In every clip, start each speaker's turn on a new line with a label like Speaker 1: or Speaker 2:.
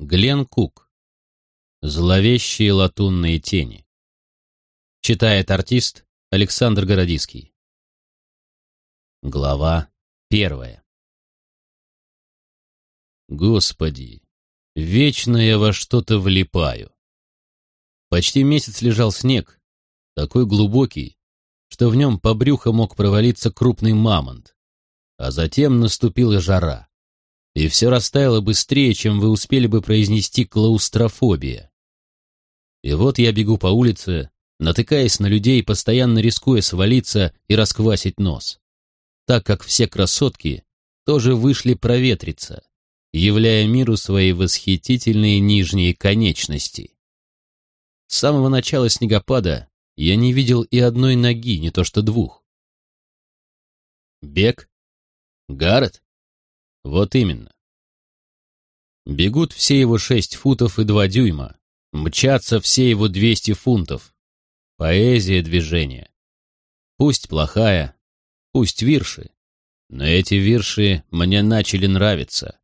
Speaker 1: Глен Кук. Зловещие латунные тени. Читает артист Александр Городиский. Глава первая. Господи, вечно я во что-то влипаю. Почти месяц лежал снег, такой глубокий, что в нем по брюху мог провалиться крупный мамонт. А затем наступила жара и все растаяло быстрее, чем вы успели бы произнести клаустрофобия. И вот я бегу по улице, натыкаясь на людей, постоянно рискуя свалиться и расквасить нос, так как все красотки тоже вышли проветриться, являя миру свои восхитительные нижние конечности. С самого начала снегопада я не видел и одной ноги, не то что двух. Бег? Гаррет? Вот именно. Бегут все его шесть футов и два дюйма, мчатся все его двести фунтов. Поэзия движения. Пусть плохая, пусть вирши, но эти вирши мне начали нравиться.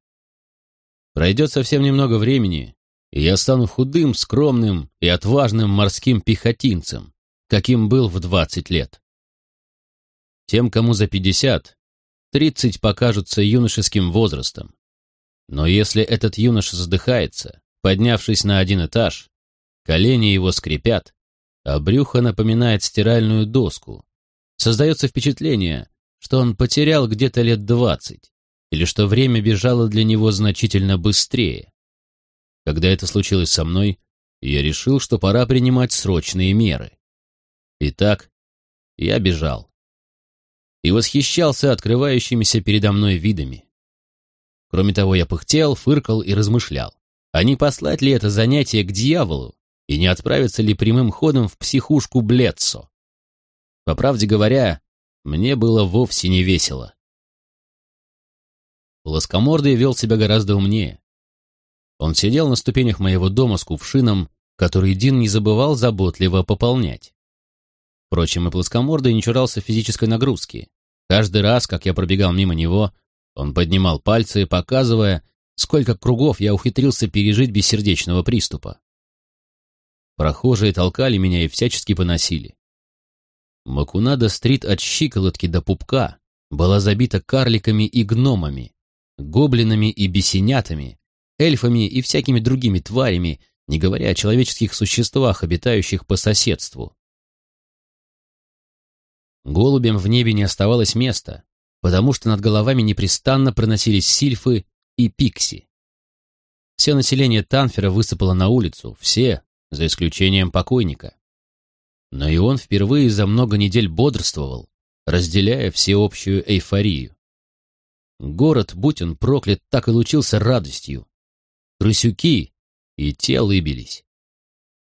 Speaker 1: Пройдет совсем немного времени, и я стану худым, скромным и отважным морским пехотинцем, каким был в двадцать лет. Тем, кому за пятьдесят, Тридцать покажутся юношеским возрастом. Но если этот юноша задыхается, поднявшись на один этаж, колени его скрипят, а брюхо напоминает стиральную доску, создается впечатление, что он потерял где-то лет двадцать, или что время бежало для него значительно быстрее. Когда это случилось со мной, я решил, что пора принимать срочные меры. Итак, я бежал и восхищался открывающимися передо мной видами. Кроме того, я пыхтел, фыркал и размышлял, а не послать ли это занятие к дьяволу и не отправиться ли прямым ходом в психушку Блецо. По правде говоря, мне было вовсе не весело. Плоскомордый вел себя гораздо умнее. Он сидел на ступенях моего дома с кувшином, который Дин не забывал заботливо пополнять. Впрочем, и плоскомордый не чурался физической нагрузки. Каждый раз, как я пробегал мимо него, он поднимал пальцы, показывая, сколько кругов я ухитрился пережить без сердечного приступа. Прохожие толкали меня и всячески поносили. Макунада-стрит от щиколотки до пупка была забита карликами и гномами, гоблинами и бесенятами, эльфами и всякими другими тварями, не говоря о человеческих существах, обитающих по соседству. Голубям в небе не оставалось места, потому что над головами непрестанно проносились сильфы и пикси. Все население Танфера высыпало на улицу, все, за исключением покойника. Но и он впервые за много недель бодрствовал, разделяя всеобщую эйфорию. Город, будь он проклят, так и лучился радостью. Крысюки и те лыбились.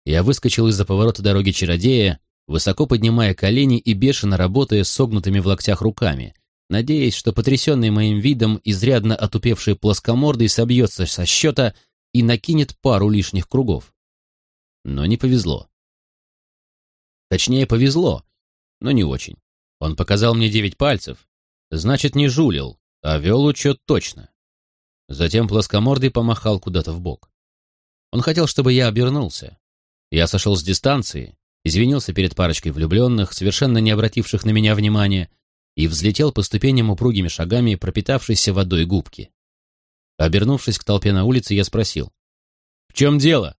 Speaker 1: Я выскочил из-за поворота дороги чародея высоко поднимая колени и бешено работая согнутыми в локтях руками, надеясь, что потрясенный моим видом изрядно отупевший плоскомордый собьется со счета и накинет пару лишних кругов. Но не повезло. Точнее, повезло, но не очень. Он показал мне девять пальцев, значит, не жулил, а вел учет точно. Затем плоскомордый помахал куда-то в бок. Он хотел, чтобы я обернулся. Я сошел с дистанции, извинился перед парочкой влюбленных, совершенно не обративших на меня внимания, и взлетел по ступеням упругими шагами пропитавшейся водой губки. Обернувшись к толпе на улице, я спросил. «В чем дело?»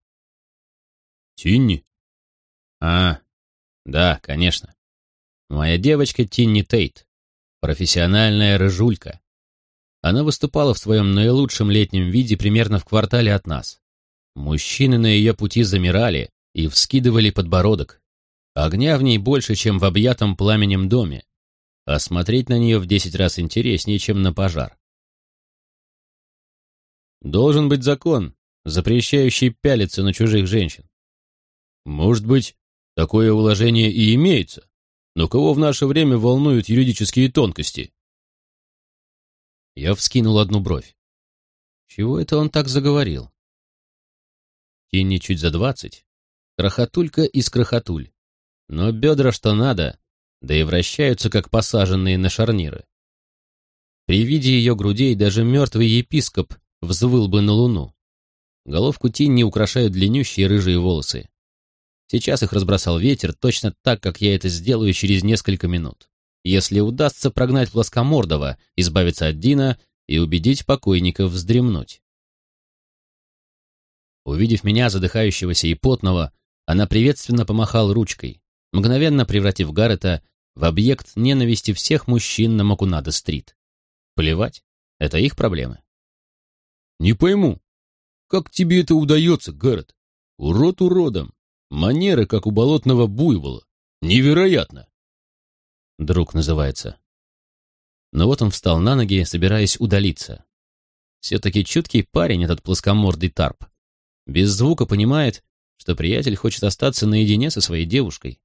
Speaker 1: «Тинни». «А, да, конечно. Моя девочка Тинни Тейт, профессиональная рыжулька. Она выступала в своем наилучшем летнем виде примерно в квартале от нас. Мужчины на ее пути замирали, и вскидывали подбородок. Огня в ней больше, чем в объятом пламенем доме, а смотреть на нее в десять раз интереснее, чем на пожар. Должен быть закон, запрещающий пялиться на чужих женщин. Может быть, такое уложение и имеется, но кого в наше время волнуют юридические тонкости? Я вскинул одну бровь. Чего это он так заговорил? Тинни чуть за двадцать, крохотулька из крохотуль. Но бедра что надо, да и вращаются, как посаженные на шарниры. При виде ее грудей даже мертвый епископ взвыл бы на луну. Головку Тинни украшают длиннющие рыжие волосы. Сейчас их разбросал ветер, точно так, как я это сделаю через несколько минут. Если удастся прогнать плоскомордого, избавиться от Дина и убедить покойников вздремнуть. Увидев меня, задыхающегося и потного, она приветственно помахала ручкой, мгновенно превратив Гаррета в объект ненависти всех мужчин на Макунада-стрит. Плевать, это их проблемы. «Не пойму, как тебе это удается, Гаррет? Урод уродом. Манеры, как у болотного буйвола. Невероятно!» Друг называется. Но вот он встал на ноги, собираясь удалиться. Все-таки чуткий парень этот плоскомордый тарп. Без звука понимает, что приятель хочет остаться наедине со своей девушкой.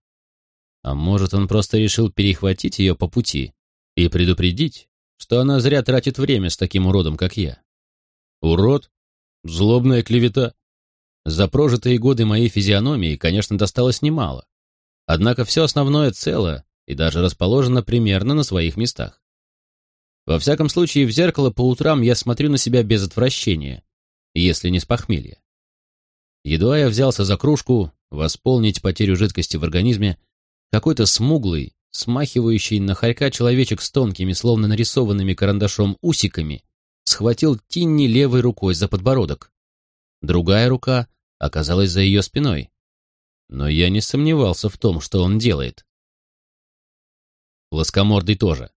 Speaker 1: А может, он просто решил перехватить ее по пути и предупредить, что она зря тратит время с таким уродом, как я. Урод? Злобная клевета? За прожитые годы моей физиономии, конечно, досталось немало. Однако все основное цело и даже расположено примерно на своих местах. Во всяком случае, в зеркало по утрам я смотрю на себя без отвращения, если не с похмелья. Едва я взялся за кружку, восполнить потерю жидкости в организме, какой-то смуглый, смахивающий на хорька человечек с тонкими, словно нарисованными карандашом усиками, схватил Тинни левой рукой за подбородок. Другая рука оказалась за ее спиной. Но я не сомневался в том, что он делает. Плоскомордый тоже.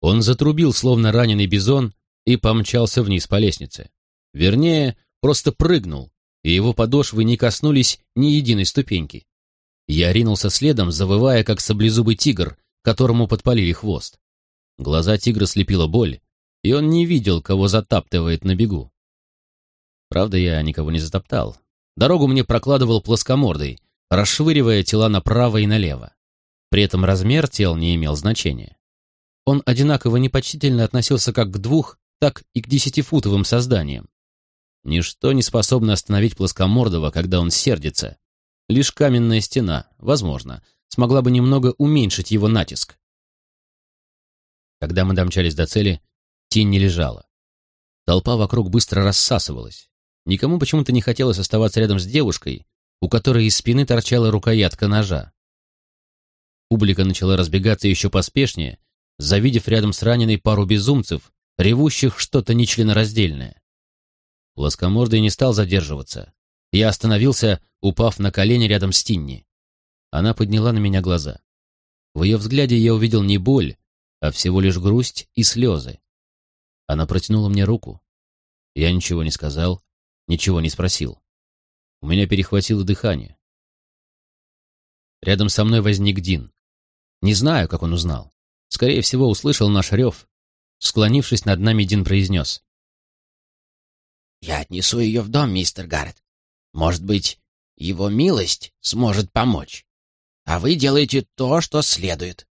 Speaker 1: Он затрубил, словно раненый бизон, и помчался вниз по лестнице. Вернее, просто прыгнул, и его подошвы не коснулись ни единой ступеньки. Я ринулся следом, завывая, как саблезубый тигр, которому подпалили хвост. Глаза тигра слепила боль, и он не видел, кого затаптывает на бегу. Правда, я никого не затоптал. Дорогу мне прокладывал плоскомордый, расшвыривая тела направо и налево. При этом размер тел не имел значения. Он одинаково непочтительно относился как к двух, так и к десятифутовым созданиям. Ничто не способно остановить плоскомордого, когда он сердится, Лишь каменная стена, возможно, смогла бы немного уменьшить его натиск. Когда мы домчались до цели, тень не лежала. Толпа вокруг быстро рассасывалась. Никому почему-то не хотелось оставаться рядом с девушкой, у которой из спины торчала рукоятка ножа. Публика начала разбегаться еще поспешнее, завидев рядом с раненой пару безумцев, ревущих что-то нечленораздельное. Плоскомордый не стал задерживаться. Я остановился, упав на колени рядом с Тинни. Она подняла на меня глаза. В ее взгляде я увидел не боль, а всего лишь грусть и слезы. Она протянула мне руку. Я ничего не сказал, ничего не спросил. У меня перехватило дыхание. Рядом со мной возник Дин. Не знаю, как он узнал. Скорее всего, услышал наш рев. Склонившись над нами, Дин произнес.
Speaker 2: «Я отнесу ее в дом, мистер Гаррет. Может быть, его милость сможет помочь. А вы делаете то, что следует.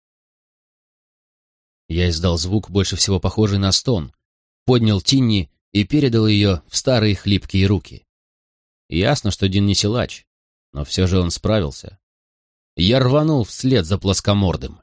Speaker 1: Я издал звук, больше всего похожий на стон, поднял Тинни и передал ее в старые хлипкие руки. Ясно, что Дин не силач, но все же он справился. Я рванул вслед за плоскомордым.